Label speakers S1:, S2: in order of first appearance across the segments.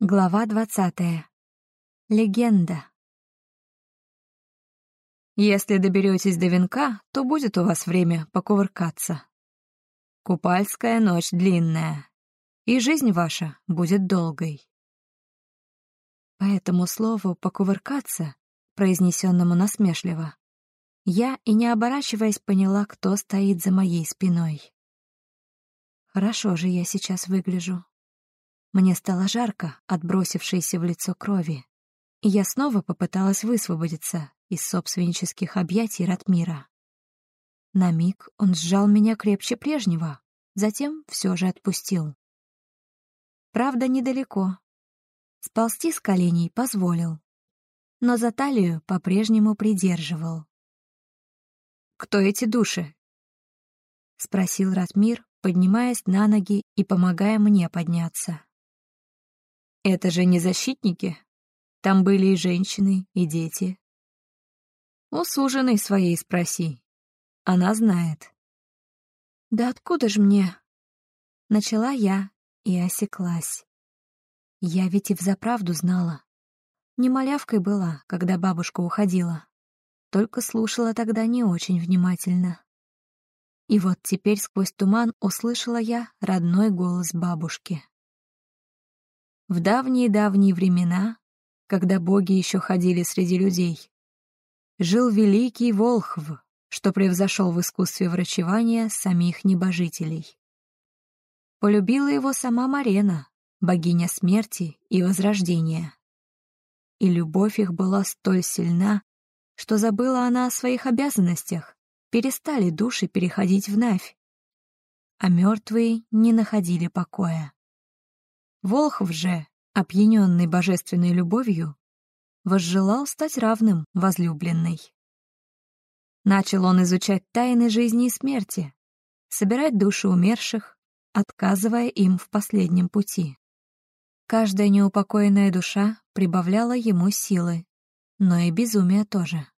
S1: Глава двадцатая. Легенда.
S2: Если доберетесь до венка, то будет у вас время покувыркаться. Купальская ночь длинная, и жизнь ваша будет долгой.
S1: По этому слову «покувыркаться», произнесенному насмешливо, я и не оборачиваясь поняла, кто стоит за моей спиной. Хорошо же я сейчас выгляжу. Мне стало жарко, отбросившейся в лицо крови, и я снова попыталась высвободиться из собственнических объятий Ратмира. На миг он сжал меня крепче прежнего, затем все же отпустил. Правда, недалеко. Сползти с коленей позволил, но за талию по-прежнему придерживал.
S2: «Кто эти души?»
S1: — спросил Ратмир, поднимаясь на ноги и помогая мне подняться.
S2: Это же не защитники. Там были и женщины, и дети. У суженой своей спроси. Она знает.
S1: «Да откуда же мне?» Начала я и осеклась. Я ведь и взаправду знала. Не малявкой была, когда бабушка уходила. Только слушала тогда не очень внимательно. И вот теперь сквозь туман услышала я родной голос бабушки. В давние-давние времена, когда боги еще ходили среди людей, жил великий Волхв, что превзошел в искусстве врачевания самих небожителей. Полюбила его сама Марена, богиня смерти и возрождения. И любовь их была столь сильна, что забыла она о своих обязанностях, перестали души переходить в Навь, а мертвые не находили покоя. Волхв же, опьяненный божественной любовью, возжелал стать равным возлюбленной. Начал он изучать тайны жизни и смерти, собирать души умерших, отказывая им в последнем пути. Каждая неупокоенная душа прибавляла ему силы, но и безумие тоже.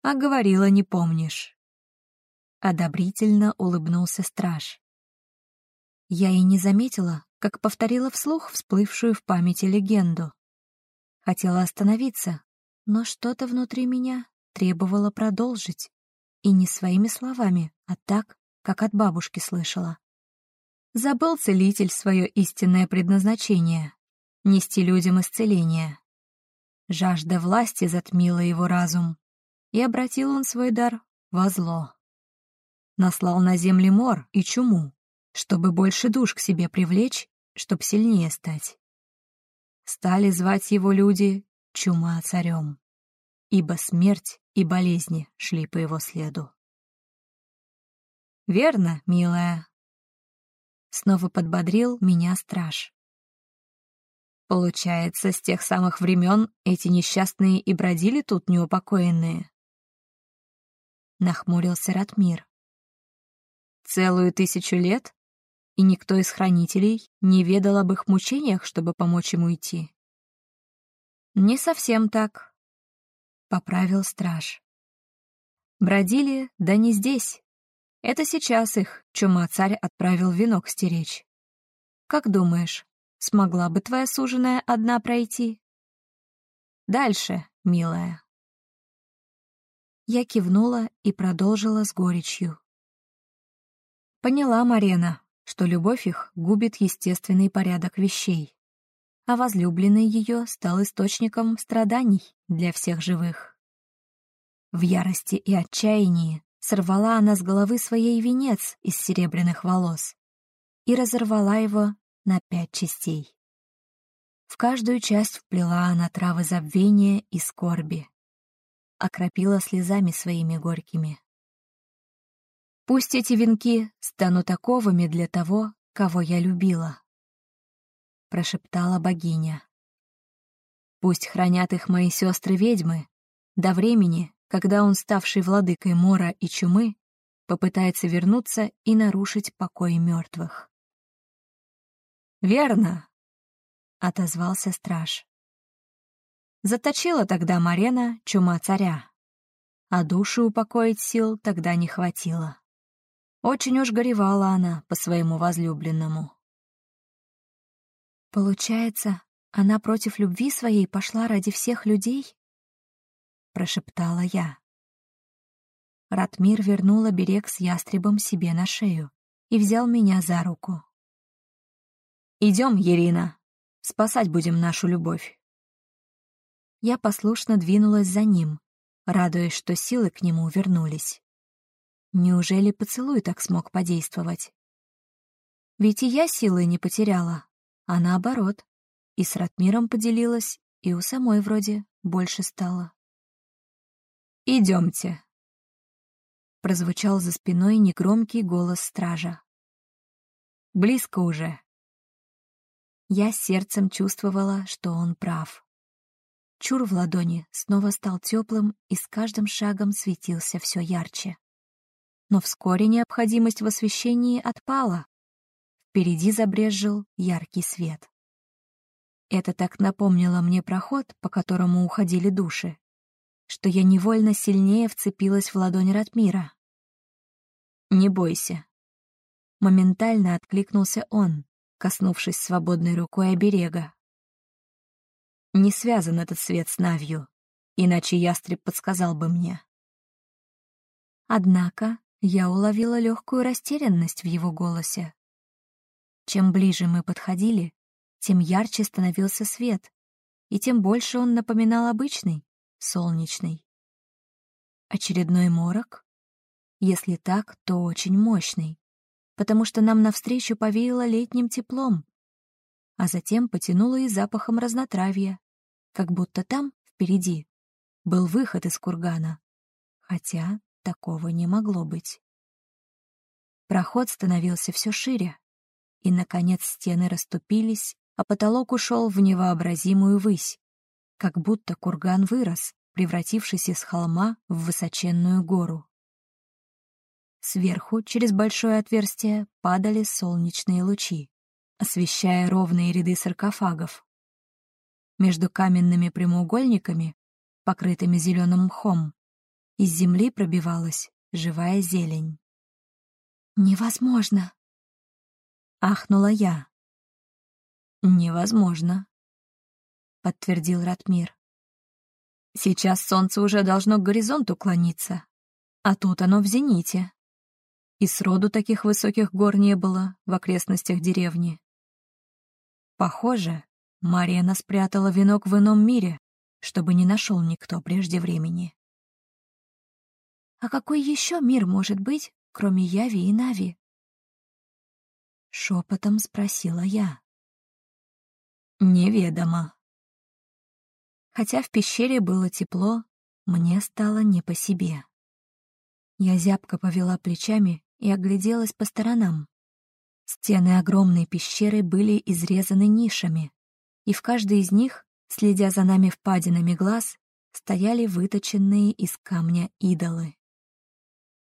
S1: А говорила, не помнишь. Одобрительно улыбнулся страж. Я и не заметила, как повторила вслух всплывшую в памяти легенду. Хотела остановиться, но что-то внутри меня требовало продолжить. И не своими словами, а так, как от бабушки слышала. Забыл целитель свое истинное предназначение — нести людям исцеление. Жажда власти затмила его разум, и обратил он свой дар во зло. Наслал на земли мор и чуму, чтобы больше душ к себе привлечь, чтоб сильнее стать. Стали звать его люди чума царем, ибо смерть и болезни шли по его следу. «Верно, милая», — снова подбодрил меня страж. «Получается, с тех самых времен эти несчастные и бродили тут неупокоенные?» Нахмурился Ратмир. «Целую тысячу лет?» И никто из хранителей не ведал об их мучениях, чтобы помочь ему идти. «Не совсем так», — поправил страж. «Бродили, да не здесь. Это сейчас их чума-царь отправил венок стеречь. Как думаешь, смогла бы твоя суженая одна пройти?» «Дальше, милая». Я кивнула и продолжила с горечью. «Поняла, Марена, что любовь их губит естественный порядок вещей, а возлюбленный ее стал источником страданий для всех живых. В ярости и отчаянии сорвала она с головы своей венец из серебряных волос и разорвала его на пять частей. В каждую часть вплела она травы забвения и скорби, окропила слезами своими горькими. Пусть эти венки станут оковами для того, кого я любила, прошептала богиня. Пусть хранят их мои сестры-ведьмы до времени, когда он, ставший владыкой мора и чумы, попытается вернуться и нарушить покой мертвых. «Верно», — отозвался страж. Заточила тогда Марена чума царя, а душу упокоить сил тогда не хватило. Очень уж горевала она по своему возлюбленному. Получается, она против любви своей пошла ради всех людей? Прошептала я. Ратмир вернул оберег с ястребом себе на шею и взял меня за руку. «Идем, Ирина, спасать будем нашу любовь». Я послушно двинулась за ним, радуясь, что силы к нему вернулись. Неужели поцелуй так смог подействовать? Ведь и я силы не потеряла, а наоборот. И с Ратмиром поделилась, и у самой вроде больше стало.
S2: «Идемте», прозвучал за спиной негромкий голос стража. «Близко уже». Я сердцем чувствовала, что он прав. Чур в ладони снова стал теплым и с каждым шагом светился все ярче. Но вскоре необходимость в освещении отпала. Впереди забрезжил яркий свет. Это так напомнило мне проход, по которому уходили души что я невольно сильнее вцепилась в ладонь Ратмира. «Не бойся». Моментально откликнулся он, коснувшись свободной рукой оберега. Не связан этот свет с Навью, иначе ястреб подсказал бы мне.
S1: Однако я уловила легкую растерянность в его голосе. Чем ближе мы подходили, тем ярче становился свет, и тем больше он напоминал обычный, солнечный. Очередной морок? Если так, то очень мощный, потому что нам навстречу повеяло летним теплом, а затем потянуло и запахом разнотравья, как будто там, впереди, был выход из кургана, хотя такого не могло быть. Проход становился все шире, и, наконец, стены расступились, а потолок ушел в невообразимую высь как будто курган вырос, превратившись из холма в высоченную гору. Сверху, через большое отверстие, падали солнечные лучи, освещая ровные ряды саркофагов. Между каменными прямоугольниками, покрытыми зеленым мхом, из земли пробивалась живая зелень. «Невозможно!» — ахнула я.
S2: «Невозможно», — подтвердил Ратмир. «Сейчас солнце уже должно к горизонту клониться, а тут оно в зените. И сроду таких высоких гор не было в окрестностях деревни. Похоже, Марьяна спрятала венок в ином мире, чтобы не нашел никто прежде времени.
S1: «А какой еще мир может быть, кроме Яви и Нави?» Шепотом спросила я.
S2: «Неведомо»,
S1: Хотя в пещере было тепло, мне стало не по себе. Я зябко повела плечами и огляделась по сторонам. Стены огромной пещеры были изрезаны нишами, и в каждой из них, следя за нами впадинами глаз, стояли выточенные из камня идолы.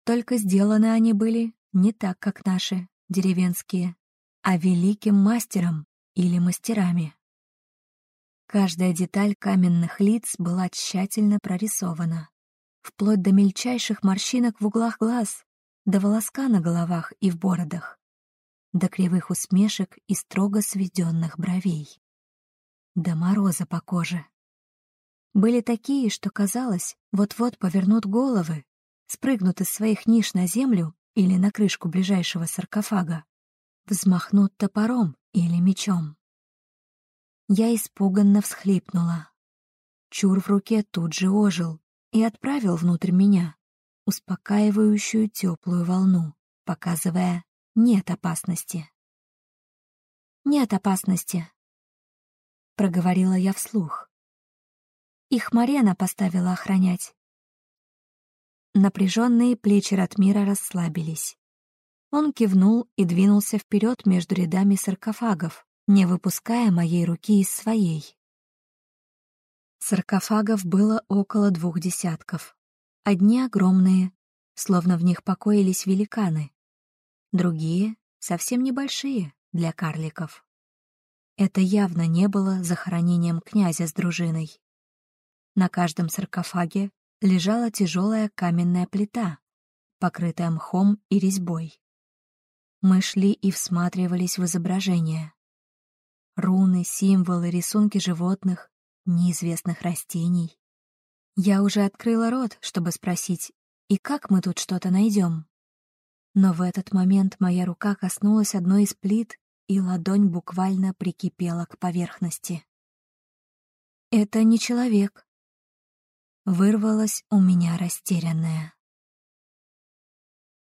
S1: Только сделаны они были не так, как наши, деревенские, а великим мастером или мастерами. Каждая деталь каменных лиц была тщательно прорисована, вплоть до мельчайших морщинок в углах глаз, до волоска на головах и в бородах, до кривых усмешек и строго сведенных бровей, до мороза по коже. Были такие, что казалось, вот-вот повернут головы, спрыгнут из своих ниш на землю или на крышку ближайшего саркофага, взмахнут топором или мечом. Я испуганно всхлипнула. Чур в руке тут же ожил и отправил внутрь меня успокаивающую теплую волну, показывая «нет опасности». «Нет опасности», — проговорила я вслух. Их Марена поставила охранять. Напряженные плечи Ратмира расслабились. Он кивнул и двинулся вперед между рядами саркофагов, не выпуская моей руки из своей. Саркофагов было около двух десятков. Одни огромные, словно в них покоились великаны. Другие — совсем небольшие для карликов. Это явно не было захоронением князя с дружиной. На каждом саркофаге лежала тяжелая каменная плита, покрытая мхом и резьбой. Мы шли и всматривались в изображение. Руны, символы, рисунки животных, неизвестных растений. Я уже открыла рот, чтобы спросить, и как мы тут что-то найдем? Но в этот момент моя рука коснулась одной из плит, и ладонь буквально прикипела к поверхности. «Это не человек», — вырвалась у меня растерянная.